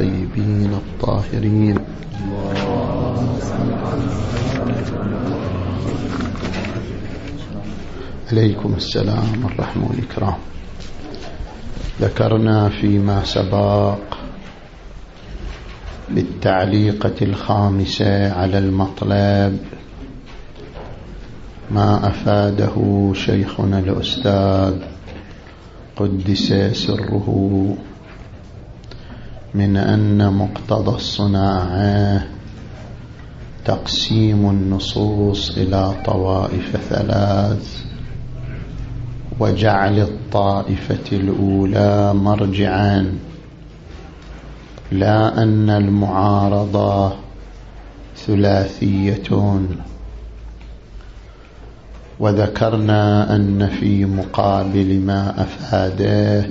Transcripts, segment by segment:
الطيبين الطاهرين. عليكم السلام الرحمة والإكرام. ذكرنا فيما سبق بالتعليقة الخامسة على المطلب. ما أفاده شيخنا الأستاذ قدس سره. من أن مقتضى الصناعة تقسيم النصوص إلى طوائف ثلاث وجعل الطائفة الأولى مرجعا. لا أن المعارضة ثلاثية وذكرنا أن في مقابل ما أفاده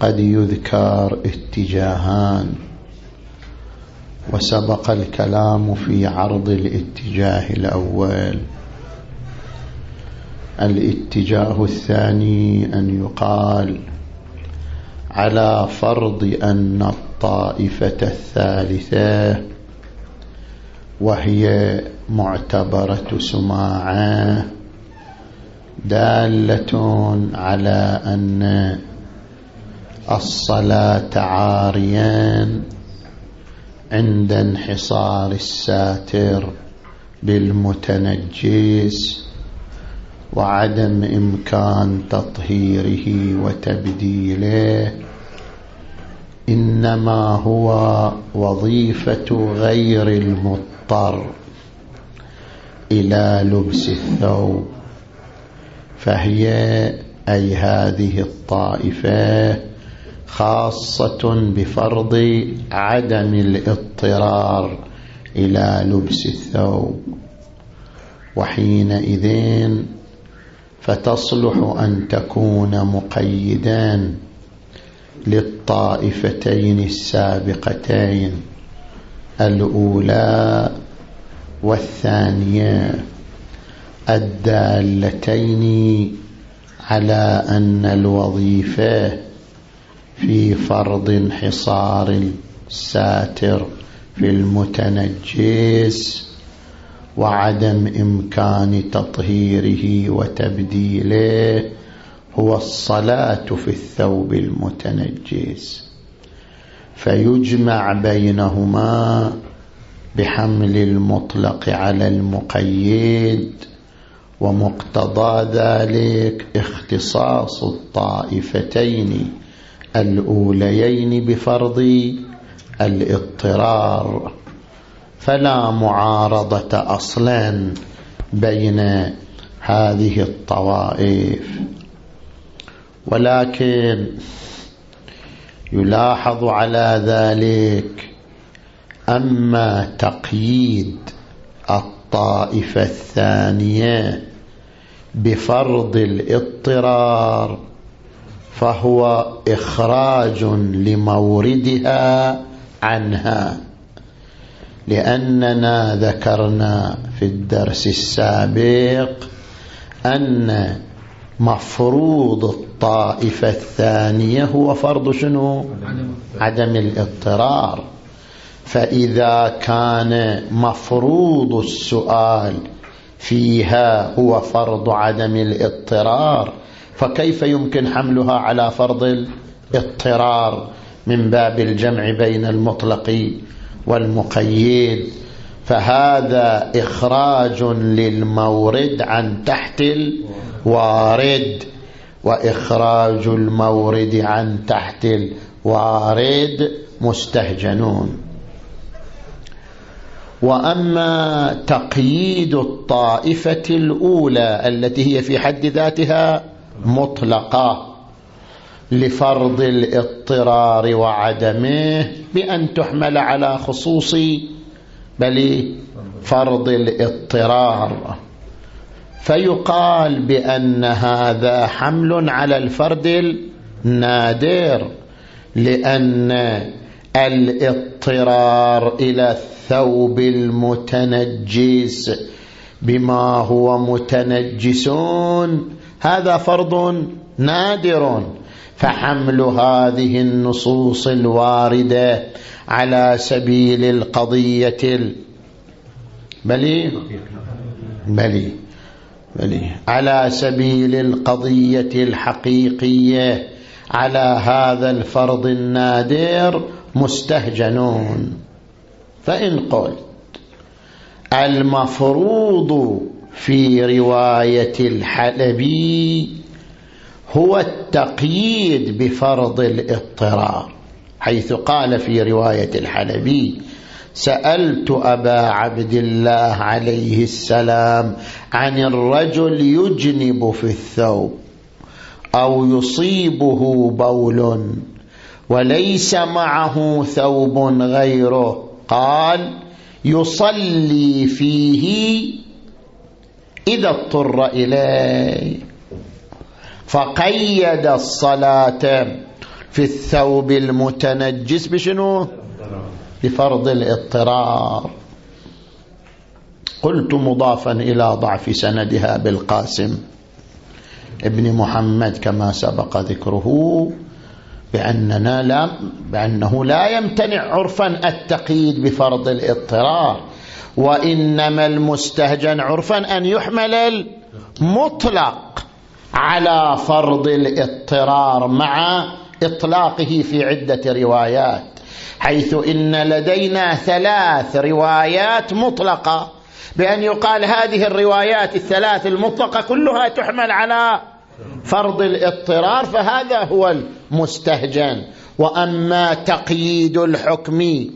قد يذكر اتجاهان وسبق الكلام في عرض الاتجاه الأول. الاتجاه الثاني أن يقال على فرض أن الطائفة الثالثة وهي معتبرة سماعة دالة على أن الصلاة عاريان عند انحصار الساتر بالمتنجس وعدم إمكان تطهيره وتبديله إنما هو وظيفة غير المضطر إلى لبس الثوب فهي أي هذه الطائفة خاصة بفرض عدم الاضطرار إلى لبس الثوب. وحينئذ فتصلح أن تكون مقيدا للطائفتين السابقتين الأولى والثانية الدالتين على أن الوظيفة في فرض انحصار الساتر في المتنجس وعدم إمكان تطهيره وتبديله هو الصلاة في الثوب المتنجس. فيجمع بينهما بحمل المطلق على المقيد ومقتضى ذلك اختصاص الطائفتين الأوليين بفرض الاضطرار فلا معارضة أصلا بين هذه الطوائف. ولكن يلاحظ على ذلك أما تقييد الطائفة الثانية بفرض الاضطرار فهو إخراج لموردها عنها لأننا ذكرنا في الدرس السابق أن مفروض الطائفة الثانية هو فرض شنو؟ عدم الاضطرار. فإذا كان مفروض السؤال فيها هو فرض عدم الاضطرار فكيف يمكن حملها على فرض الاضطرار من باب الجمع بين المطلق والمقيد؟ فهذا إخراج للمورد عن تحت الوارد وإخراج المورد عن تحت الوارد مستهجنون. وأما تقييد الطائفة الأولى التي هي في حد ذاتها مطلقة لفرض الاضطرار وعدمه بأن تحمل على خصوص بل فرض الاضطرار. فيقال بأن هذا حمل على الفرد النادر لأن الاضطرار إلى الثوب المتنجس بما هو متنجسون هذا فرض نادر. فحمل هذه النصوص الواردة على سبيل القضية بلي بلي بلي على سبيل القضية الحقيقية. على هذا الفرض النادر مستهجنون. فإن قلت المفروض في رواية الحلبي هو التقييد بفرض الاضطرار حيث قال في رواية الحلبي سألت أبا عبد الله عليه السلام عن الرجل يجنب في الثوب أو يصيبه بول وليس معه ثوب غيره قال يصلي فيه إذا اضطر إليه. فقيد الصلاة في الثوب المتنجس بشنو؟ بفرض الاضطرار. قلت مضافا إلى ضعف سندها بالقاسم ابن محمد كما سبق ذكره بأننا لا بأنه لا يمتنع عرفا التقييد بفرض الاضطرار. وإنما المستهجن عرفا أن يحمل المطلق على فرض الاضطرار مع إطلاقه في عدة روايات حيث إن لدينا ثلاث روايات مطلقة بأن يقال هذه الروايات الثلاث المطلقة كلها تحمل على فرض الاضطرار فهذا هو المستهجن. وأما تقييد الحكم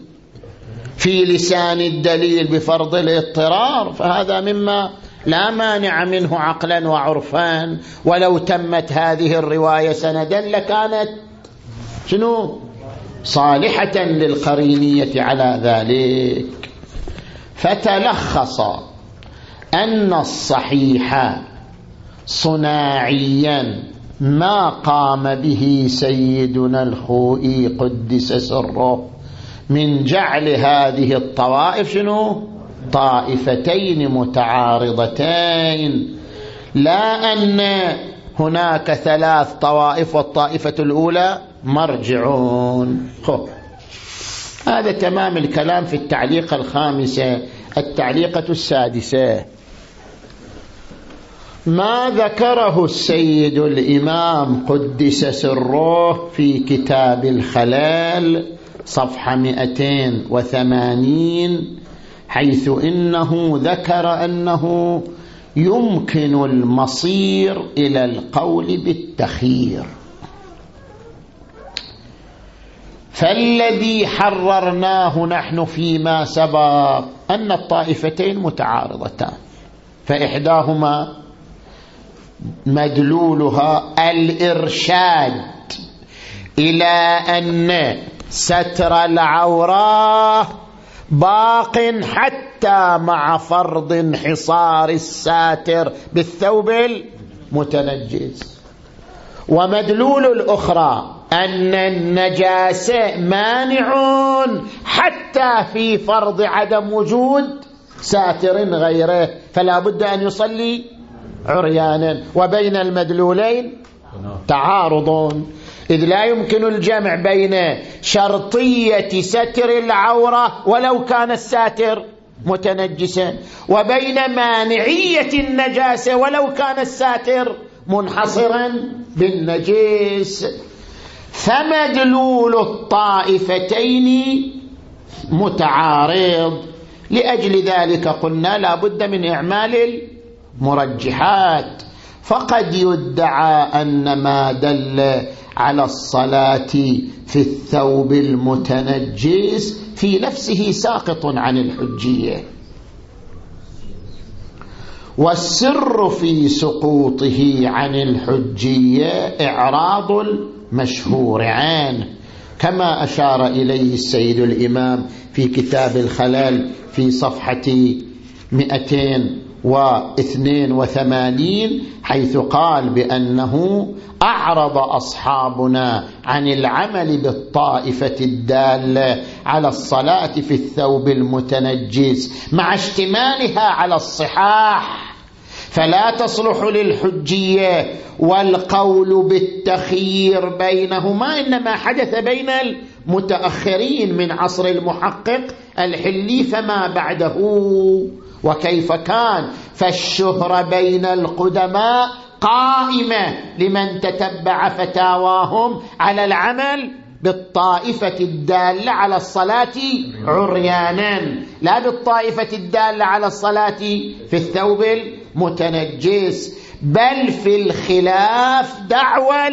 في لسان الدليل بفرض الاضطرار فهذا مما لا مانع منه عقلا وعرفان ولو تمت هذه الرواية سندا لكانت شنو؟ صالحة للقرينية على ذلك. فتلخص أن الصحيح صناعيا ما قام به سيدنا الخوئي قدس سره. من جعل هذه الطوائف شنو؟ طائفتين متعارضتين. لا أن هناك ثلاث طوائف والطائفة الأولى مرجعون. خب هذا تمام الكلام في التعليقة الخامسة. التعليقة السادسة. ما ذكره السيد الإمام قدس سره في كتاب الخلال؟ صفحة 280 حيث إنه ذكر أنه يمكن المصير إلى القول بالتخيير. فالذي حررناه نحن فيما سبق أن الطائفتين متعارضتان فإحداهما مدلولها الإرشاد إلى أن ستر العورة باق حتى مع فرض انحصار الساتر بالثوب المتنجس. ومدلول الأخرى أن النجاسة مانع حتى في فرض عدم وجود ساتر غيره فلا بد أن يصلي عريانا. وبين المدلولين تعارض إذ لا يمكن الجمع بين شرطية ستر العورة ولو كان الساتر متنجسا وبين مانعية النجاسة ولو كان الساتر منحصرا بالنجيس فمدلول الطائفتين متعارض. لأجل ذلك قلنا لا بد من إعمال المرجحات. فقد يدعى أن ما دل على الصلاة في الثوب المتنجس في نفسه ساقط عن الحجية. والسر في سقوطه عن الحجية إعراض المشهور عنه كما أشار إليه السيد الإمام في كتاب الخلال في صفحة 282 حيث قال بأنه أعرض أصحابنا عن العمل بالطائفة الدالة على الصلاة في الثوب المتنجس مع اشتمالها على الصحاح. فلا تصلح للحجية والقول بالتخيير بينهما إنما حدث بين المتأخرين من عصر المحقق الحلي فما بعده. وكيف كان فالشهرة بين القدماء قائمة لمن تتبع فتاواهم على العمل بالطائفة الدالة على الصلاة عريانا لا بالطائفة الدالة على الصلاة في الثوب المتنجس بل في الخلاف دعوى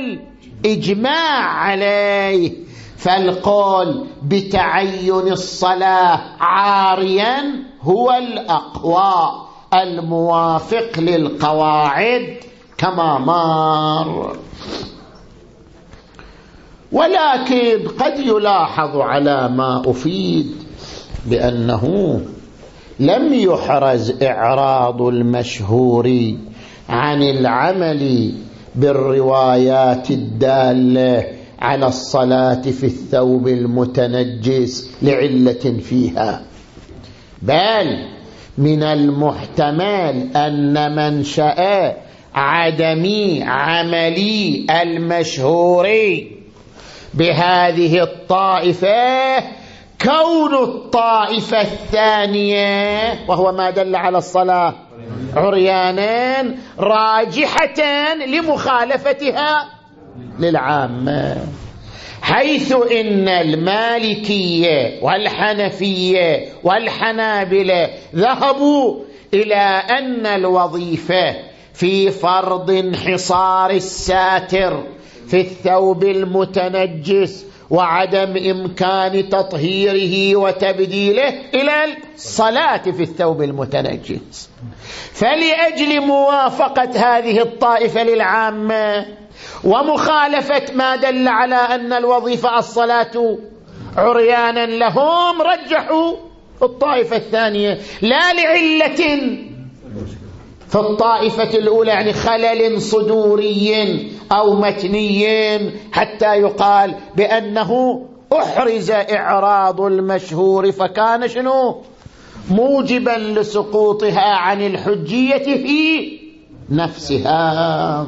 الإجماع عليه. فالقول بتعين الصلاة عاريا هو الأقوى الموافق للقواعد كما مر. ولكن قد يلاحظ على ما أفيد بأنه لم يحرز إعراض المشهور عن العمل بالروايات الدالة على الصلاة في الثوب المتنجس لعلة فيها. بل من المحتمل أن منشأ عدم عملي المشهور بهذه الطائفة كون الطائفة الثانية وهو ما دل على الصلاة عريانا راجحة لمخالفتها للعامة. حيث إن المالكية والحنفية والحنابلة ذهبوا إلى أن الوظيفة في فرض انحصار الساتر في الثوب المتنجس وعدم إمكان تطهيره وتبديله إلى الصلاة في الثوب المتنجس. فلأجل موافقة هذه الطائفة للعامة ومخالفة ما دل على أن الوظيفة الصلاة عريانا لهم رجحوا الطائفة الثانية. لا لعلة في الطائفة الأولى يعني خلل صدوري أو متني حتى يقال بأنه أحرز إعراض المشهور. فكان شنو؟ موجبا لسقوطها عن الحجية في نفسها.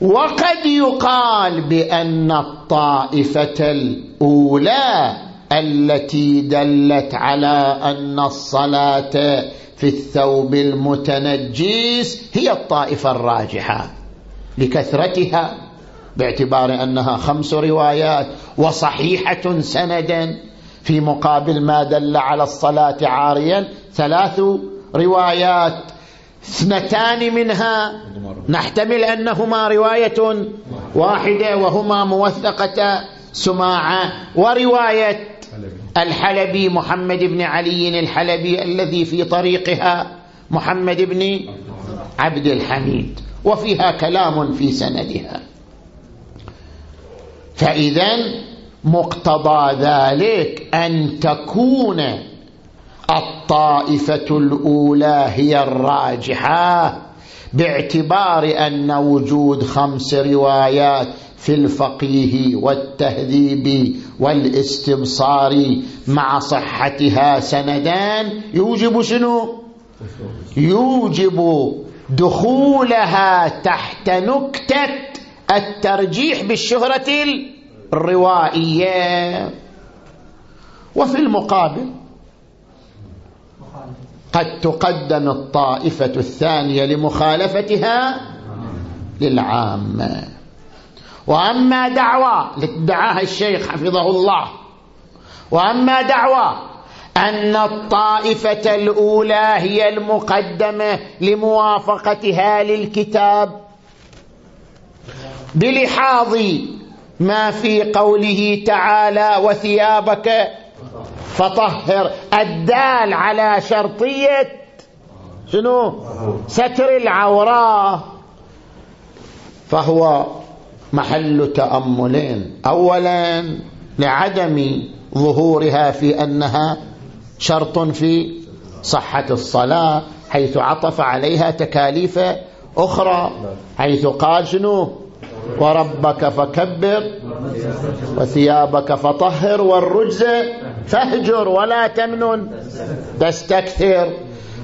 وقد يقال بأن الطائفة الأولى التي دلت على أن الصلاة في الثوب المتنجس هي الطائفة الراجحة لكثرتها باعتبار أنها خمس روايات وصحيحة سندا في مقابل ما دل على الصلاة عاريا. ثلاث روايات اثنتان منها نحتمل أنهما رواية واحدة وهما موثقة سماعة ورواية الحلبي محمد بن علي الحلبي الذي في طريقها محمد بن عبد الحميد وفيها كلام في سندها. فإذا مقتضى ذلك أن تكون الطائفة الأولى هي الراجحة باعتبار أن وجود خمس روايات في الفقيه والتهذيب والاستبصار مع صحتها سندان يوجب شنو؟ يوجب دخولها تحت نكتة الترجيح بالشهرة الروائية. وفي المقابل قد تقدم الطائفة الثانية لمخالفتها للعامة. وأما دعوى ادعاها الشيخ حفظه الله. وأما دعوى أن الطائفة الأولى هي المقدمة لموافقتها للكتاب. بلحاظ ما في قوله تعالى وثيابك فطهر. الدال على شرطية شنو؟ ستر العورة. فهو محل تأملين. أولا لعدم ظهورها في أنها شرط في صحة الصلاة حيث عطف عليها تكاليف أخرى حيث قال شنو؟ وربك فكبر وثيابك فطهر والرجز فاهجر ولا تمنن. تستكثر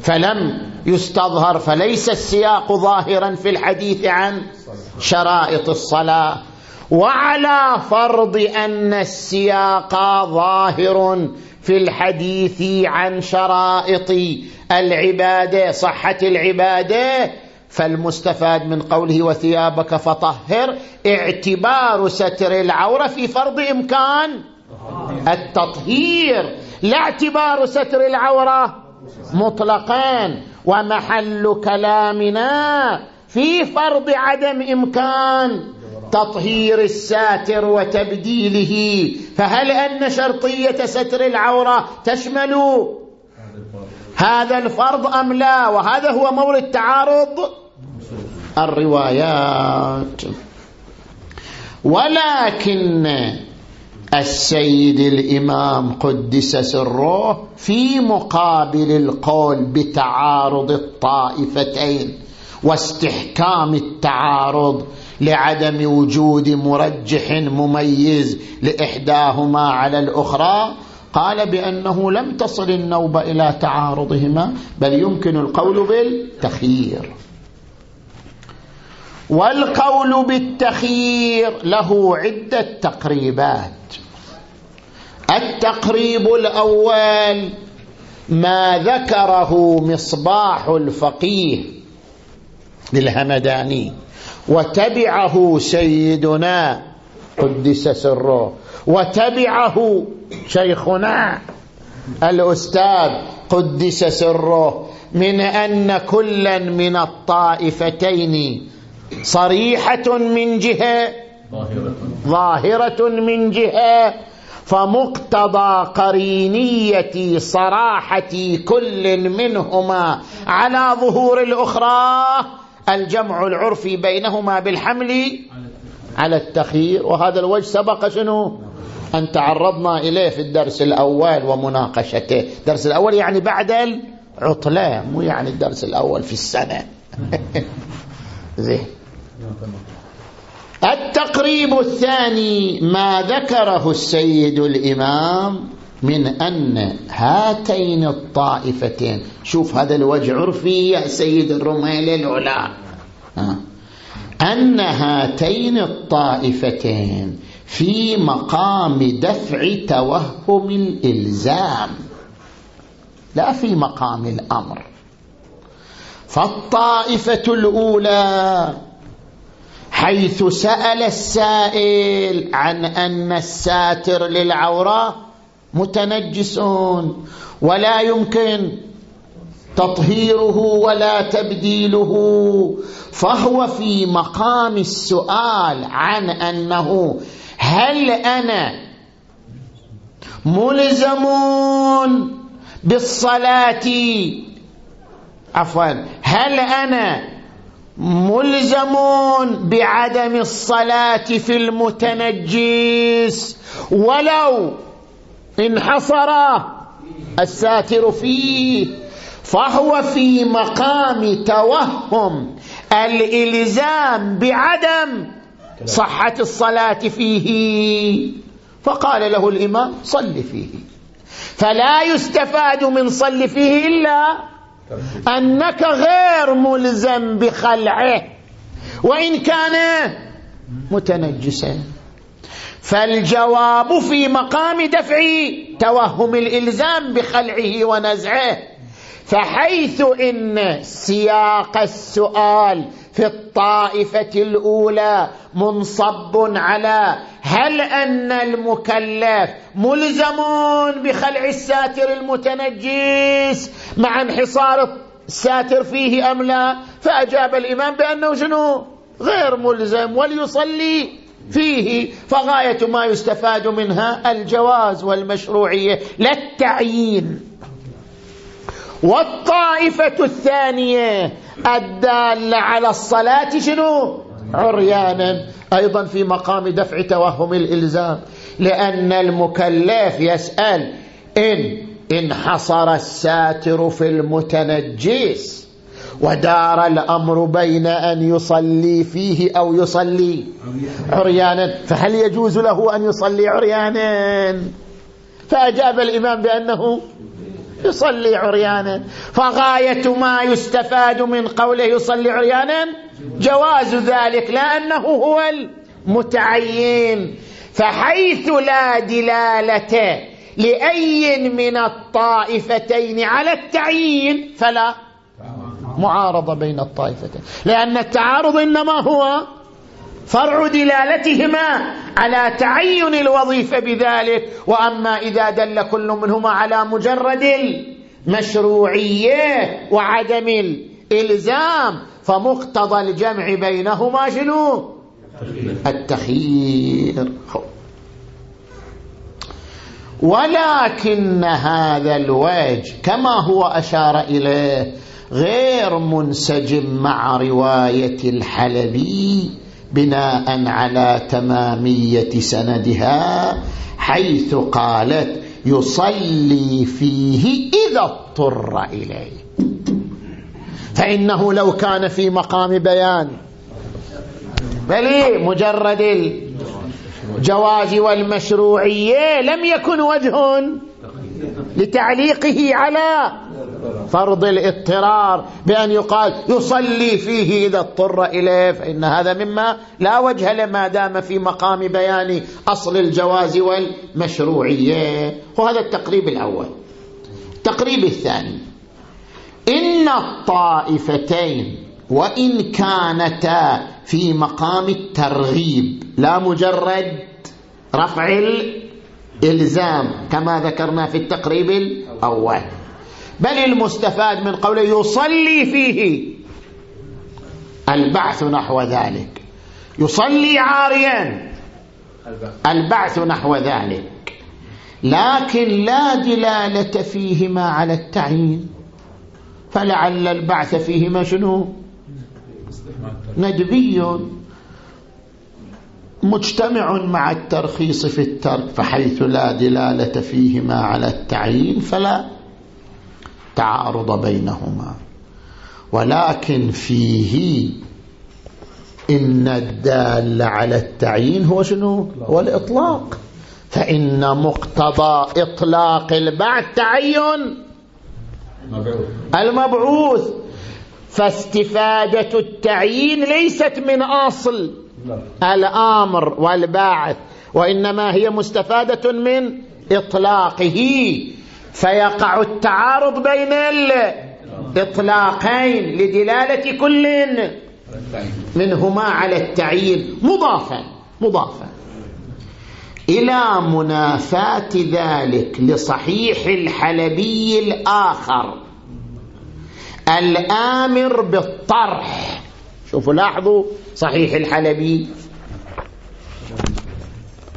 فلم يستظهر فليس السياق ظاهرا في الحديث عن شرائط الصلاة. وعلى فرض أن السياق ظاهر في الحديث عن شرائط العبادة صحة العبادة فالمستفاد من قوله وثيابك فطهر اعتبار ستر العورة في فرض إمكان التطهير لا اعتبار ستر العورة مطلقا ومحل كلامنا في فرض عدم إمكان تطهير الساتر وتبديله. فهل أن شرطية ستر العورة تشمل هذا الفرض أم لا؟ وهذا هو مورد تعارض الروايات. ولكن السيد الإمام قدس سره في مقابل القول بتعارض الطائفتين واستحكام التعارض لعدم وجود مرجح مميز لإحداهما على الأخرى قال بأنه لم تصل النوبة إلى تعارضهما بل يمكن القول بالتخيير. والقول بالتخيير له عدة تقريبات. التقريب الأول ما ذكره مصباح الفقيه للهمداني وتبعه سيدنا قدس سره وتبعه شيخنا الأستاذ قدس سره من أن كلا من الطائفتين صريحة من جهة ظاهرة من جهة فمقتضى قرينية صراحة كل منهما على ظهور الأخرى الجمع العرفي بينهما بالحمل على التخيير. وهذا الوجه سبق شنو؟ أن تعرضنا إليه في الدرس الأول ومناقشته. الدرس الأول يعني بعد العطلة مو يعني الدرس الأول في السنة. زين. التقريب الثاني ما ذكره السيد الإمام من أن هاتين الطائفتين. شوف هذا الوجه عرفي يا سيد الرميل العلا. أن هاتين الطائفتين في مقام دفع توهم الإلزام. لا في مقام الأمر. فالطائفة الأولى حيث سأل السائل عن أن الساتر للعورة متنجسون ولا يمكن تطهيره ولا تبديله فهو في مقام السؤال عن أنه هل أنا ملزمون بالصلاة؟ عفوا هل أنا ملزمون بعدم الصلاة في المتنجس. ولو انحصر الساتر فيه فهو في مقام توهم. الإلزام بعدم صحة الصلاة فيه. فقال له الإمام صل فيه. فلا يستفاد من صل فيه إلا أنك غير ملزم بخلعه وإن كان متنجسا. فالجواب في مقام دفع توهم الإلزام بخلعه ونزعه فحيث إن سياق السؤال في الطائفة الأولى منصب على هل أن المكلف ملزم بخلع الساتر المتنجس مع انحصار الساتر فيه أم لا؟ فأجاب الإمام بأنه شنو؟ غير ملزم وليصلي فيه. فغاية ما يستفاد منها الجواز والمشروعية لا التعيين. والطائفة الثانية الدالة على الصلاة شنو؟ عريانا. أيضا في مقام دفع توهم الإلزام. لأن المكلف يسأل إن انحصر الساتر في المتنجس ودار الأمر بين أن يصلي فيه أو يصلي عريانا. فهل يجوز له أن يصلي عريانا؟ فأجاب الإمام بأنه يصلي عريانا. فغاية ما يستفاد من قوله يصلي عريانا جواز ذلك لأنه هو المتعين. فحيث لا دلالة لأي من الطائفتين على التعيين فلا معارضة بين الطائفتين لأن التعارض إنما هو فرع دلالتهما على تعين الوظيفة بذلك. وأما إذا دل كل منهما على مجرد المشروعية وعدم الإلزام فمقتضى الجمع بينهما شنو؟ التخيير. ولكن هذا الوجه كما هو أشار إليه غير منسجم مع رواية الحلبي. بناء على تمامية سندها حيث قالت يصلي فيه إذا اضطر إليه. فإنه لو كان في مقام بيان. بل مجرد الجواز والمشروعية لم يكن وجه لتعليقه على فرض الاضطرار بأن يقال يصلي فيه إذا اضطر إليه فإن هذا مما لا وجه لما دام في مقام بيان أصل الجواز والمشروعية. وهذا التقريب الأول. التقريب الثاني. إن الطائفتين وإن كانتا في مقام الترغيب لا مجرد رفع الإلزام كما ذكرنا في التقريب الأول. بل المستفاد من قوله يصلي فيه البعث نحو ذلك. يصلي عاريا. البعث نحو ذلك. لكن لا دلالة فيهما على التعيين. فلعل البعث فيهما شنو؟ ندبي مجتمع مع الترخيص في الترك فحيث لا دلالة فيهما على التعيين فلا تعارض بينهما. ولكن فيه إن الدال على التعيين هو شنو؟ هو الإطلاق. فإن مقتضى إطلاق البعث تعين. المبعوث. فاستفادة التعيين ليست من أصل الآمر والباعث وإنما هي مستفادة من إطلاقه. فيقع التعارض بين الإطلاقين لدلالة كل منهما على التعيين. مضافا مضافا. إلى منافاة ذلك لصحيح الحلبي الآخر. الآمر بالطرح. شوفوا لاحظوا صحيح الحلبي.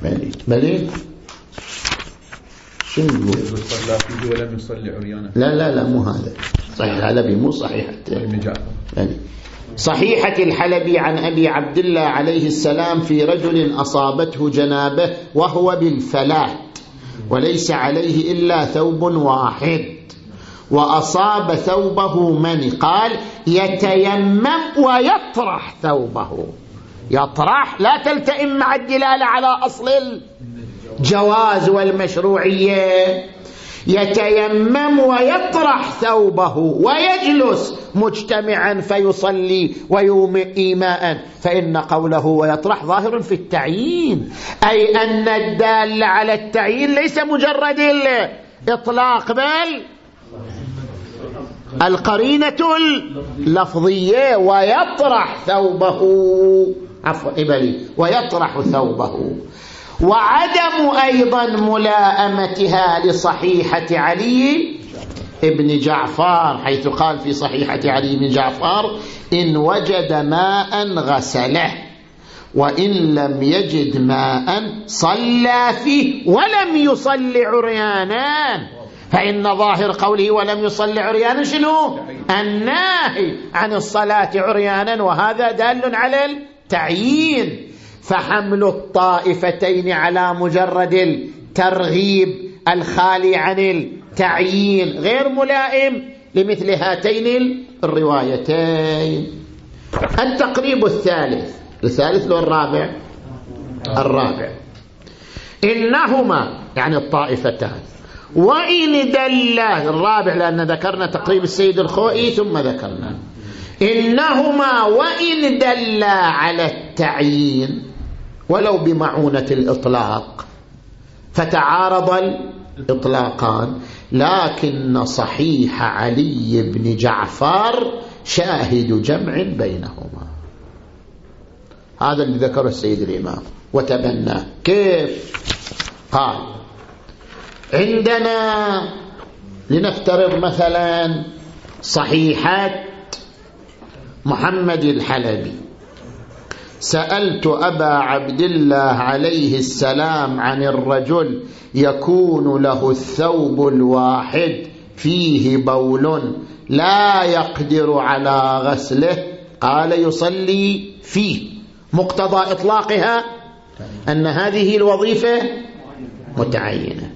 ملي ملي شنو يقول صلى فيه ولم يصلي عريانا لا لا لا مو هذا. صحيح الحلبي مو صحيح. يعني صحيحة الحلبي عن أبي عبد الله عليه السلام في رجل أصابته جنابه وهو بالفلات وليس عليه إلا ثوب واحد وأصاب ثوبه من؟ قال يتيمم ويطرح ثوبه. يطرح لا تلتئم مع الدلالة على أصل الجواز والمشروعية. يتيمم ويطرح ثوبه ويجلس مجتمعا فيصلي ويومئ إيماء. فإن قوله ويطرح ظاهر في التعيين. أي أن الدال على التعيين ليس مجرد الإطلاق بل القرينة اللفظية. ويطرح ثوبه. عفوا إبلي ويطرح ثوبه. وعدم أيضا ملائمتها لصحيحة علي ابن جعفر حيث قال في صحيحة علي بن جعفر إن وجد ماء غسله وإن لم يجد ماء صلى فيه ولم يصل عريانا. فإن ظاهر قوله ولم يصل عريانا شنو؟ الناهي عن الصلاة عريانا وهذا دال على التعيين. فحمل الطائفتين على مجرد الترغيب الخالي عن التعيين غير ملائم لمثل هاتين الروايتين. التقريب الثالث الثالث لو الرابع؟ الرابع. إنهما يعني الطائفتان. وإن دل الرابع لأن ذكرنا تقريب السيد الخوئي ثم ذكرنا. إنهما وإن دل على التعيين ولو بمعونة الإطلاق فتعارض الإطلاقان. لكن صحيح علي بن جعفر شاهد جمع بينهما. هذا اللي ذكره السيد الإمام. وتبناه كيف؟ قال عندنا لنفترض مثلا صحيحة محمد الحلبي. سألت أبا عبد الله عليه السلام عن الرجل يكون له الثوب الواحد فيه بول لا يقدر على غسله. قال يصلي فيه. مقتضى إطلاقها أن هذه الوظيفة متعينة.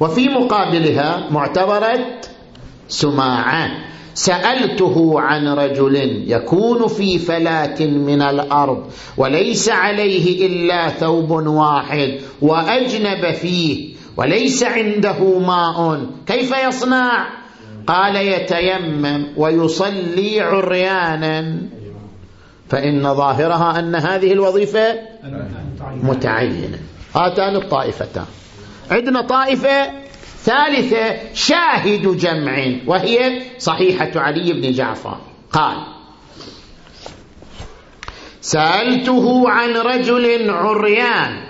وفي مقابلها معتبرة سماعة. سألته عن رجل يكون في فلاة من الأرض وليس عليه إلا ثوب واحد وأجنب فيه وليس عنده ماء كيف يصنع؟ قال يتيمم ويصلي عريانا. فإن ظاهرها أن هذه الوظيفة متعينة. هاتان الطائفتان. عندنا طائفة ثالثة شاهد جمع. وهي صحيحة علي بن جعفر. قال سألته عن رجل عريان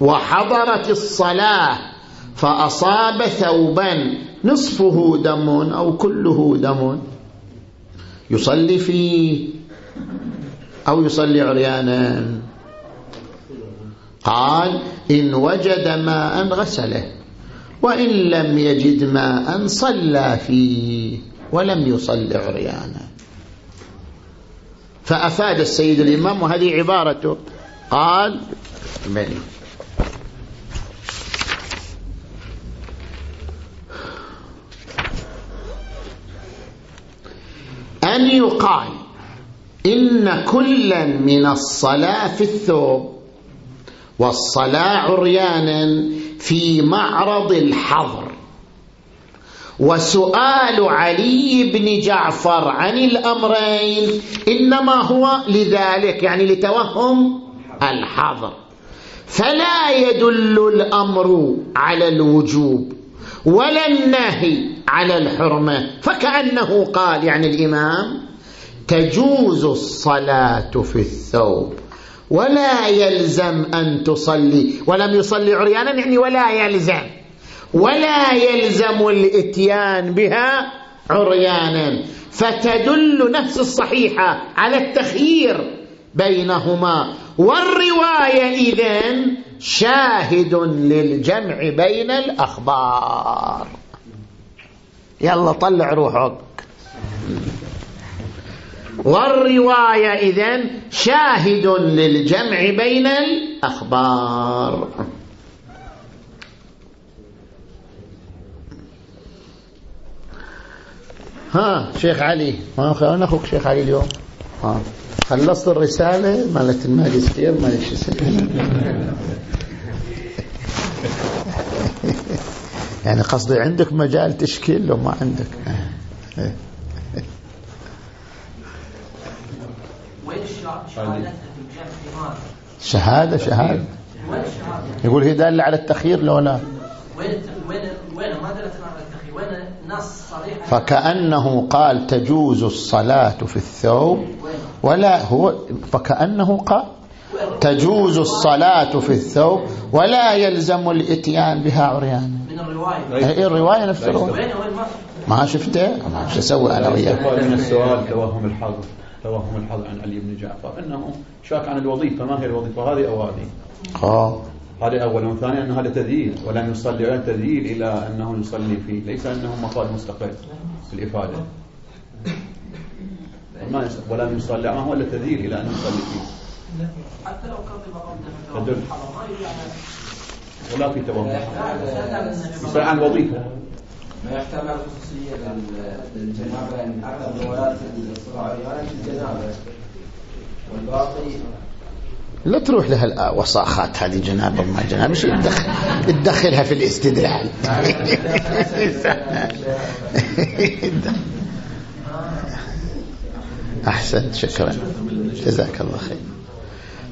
وحضرت الصلاة فأصاب ثوبا نصفه دم أو كله دم. يصلي فيه أو يصلي عريانا؟ قال إن وجد ماء غسله. وإن لم يجد ماء صلى فيه ولم يصل عريانا. فأفاد السيد الإمام وهذه عبارته. قال بني. أن يقال إن كلا من الصلاة في الثوب والصلاة عريانا في معرض الحظر. وسؤال علي بن جعفر عن الأمرين إنما هو لذلك يعني لتوهم الحظر. فلا يدل الأمر على الوجوب ولا النهي على الحرمة. فكأنه قال يعني الإمام تجوز الصلاة في الثوب. ولا يلزم أن تصلي. ولم يصلي عريانا يعني ولا يلزم. ولا يلزم الإتيان بها عريانا. فتدل نفس الصحيحة على التخيير بينهما. والرواية إذن شاهد للجمع بين الأخبار. يلا طلع روحك. والرواية إذن شاهد للجمع بين الأخبار. ها شيخ علي. ما أخوك شيخ علي اليوم. ها خلصت الرسالة مالت الماجستير مالت شو يعني قصدي عندك مجال تشكيل لو ما عندك. شهادة. شهادة يقول هي دالة على التخيير لو لا. وين وين وين؟ ما دلت على التخيير. وين نص صريح؟ فكأنه قال تجوز الصلاة في الثوب. ولا هو فكأنه قال تجوز الصلاة في الثوب ولا يلزم الإتيان بها عريانا. من الرواية. اي الرواية نفس الرواية. ما شفته؟ ما شو أسوي أنا وياك من السؤال توهم الحظ توهم الحظ عن علي بن جعفر أنه شاك عن الوظيفة ما هي الوظيفة؟ هذه أو هذه آه. هذا اولا. وثانيا أنه هذا تذييل ولم يصلي ولا تذييل إلى أنه يصلي فيه. ليس أنه مقال مستقل في الإفادة. ما ولم يصلي ما هو إلا تذييل إلى انه يصلي فيه. حتى لو كتب قبل ولا في توهم يصلي عن الوظيفه ما يحتمل خصوصية للجنابة يعني أغلب روايات الصلاة عليها في الجنابة والباقي لا تروح لها الوساخات هذه جناب ما جناب مش تدخلها في الاستدلال؟ أحسنت شكرا. جزاك الله خير.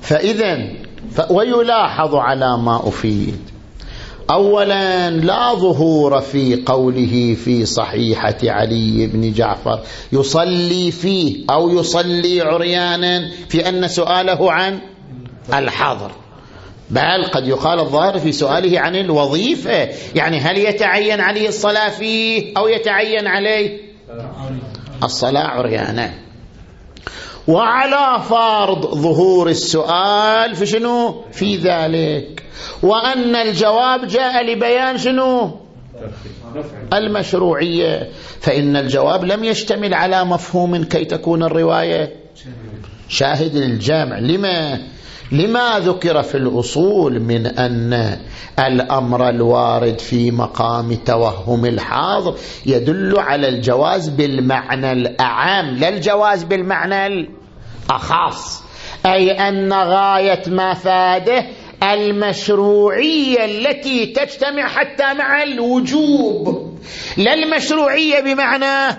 فإذا ويلاحظ على ما أفيد. اولا لا ظهور في قوله في صحيحة علي بن جعفر. يصلي فيه أو يصلي عريانا في أن سؤاله عن الحظر بل قد يقال الظاهر في سؤاله عن الوظيفة. يعني هل يتعين عليه الصلاة فيه أو يتعين عليه الصلاة عريانا؟ وعلى فرض ظهور السؤال في شنو؟ في ذلك. وأن الجواب جاء لبيان شنو؟ المشروعية. فإن الجواب لم يشتمل على مفهوم كي تكون الرواية. شاهد للجامع لما؟ لما ذكر في الأصول من أن الأمر الوارد في مقام توهم الحاضر يدل على الجواز بالمعنى الأعام لا الجواز بالمعنى الأخاص أي أن غاية مفاده المشروعية التي تجتمع حتى مع الوجوب. لا المشروعية بمعنى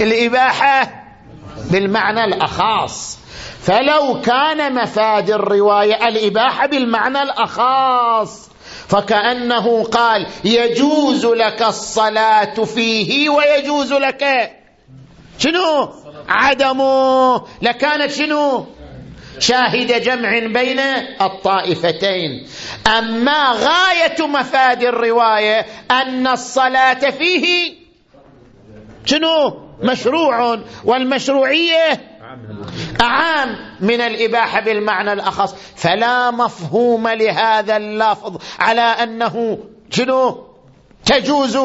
الإباحة بالمعنى الأخاص. فلو كان مفاد الرواية الإباحة بالمعنى الأخاص فكأنه قال يجوز لك الصلاة فيه ويجوز لك شنو؟ عدمه. لكانت شنو؟ شاهد جمع بين الطائفتين. أما غاية مفاد الرواية أن الصلاة فيه شنو؟ مشروع. والمشروعية أعام من الإباحة بالمعنى الأخص. فلا مفهوم لهذا اللفظ على أنه شنو؟ تجوز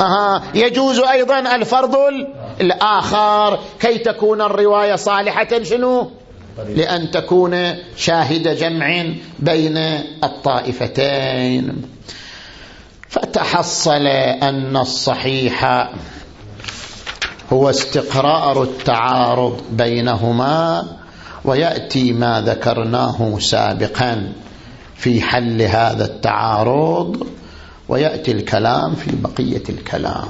أها يجوز أيضا الفرض الآخر. كي تكون الرواية صالحة شنو؟ لأن تكون شاهد جمع بين الطائفتين. فتحصل أن الصحيح هو استقرار التعارض بينهما ويأتي ما ذكرناه سابقا في حل هذا التعارض. ويأتي الكلام في بقية الكلام.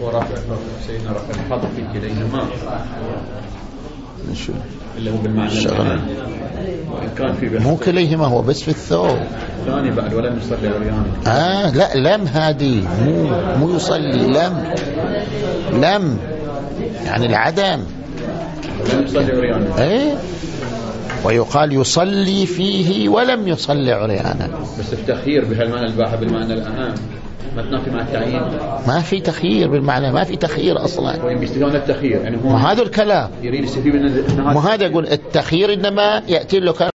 ورفع سيدنا رفع الحظ في كليهما. اللي هو بالمعنى وإن كان في مو كليهما هو بس في الثوب. ثاني بعد ولم يصلي عريان آه لا لم هذه مو مو يصلي لم. لم. يعني العدم. لم يصلي عريان إيه؟ ويقال يصلي فيه ولم يصلي عريانا. بس التخيير بهالمعنى الباحة بالمعنى الأهم. ما تنافي مع التعيين؟ ما في تخيير بالمعنى ما في تخيير أصلا. وين التخيير يعني هو هذا الكلام. يريد يستفيد من هذا يقول التخيير إنما يأتي له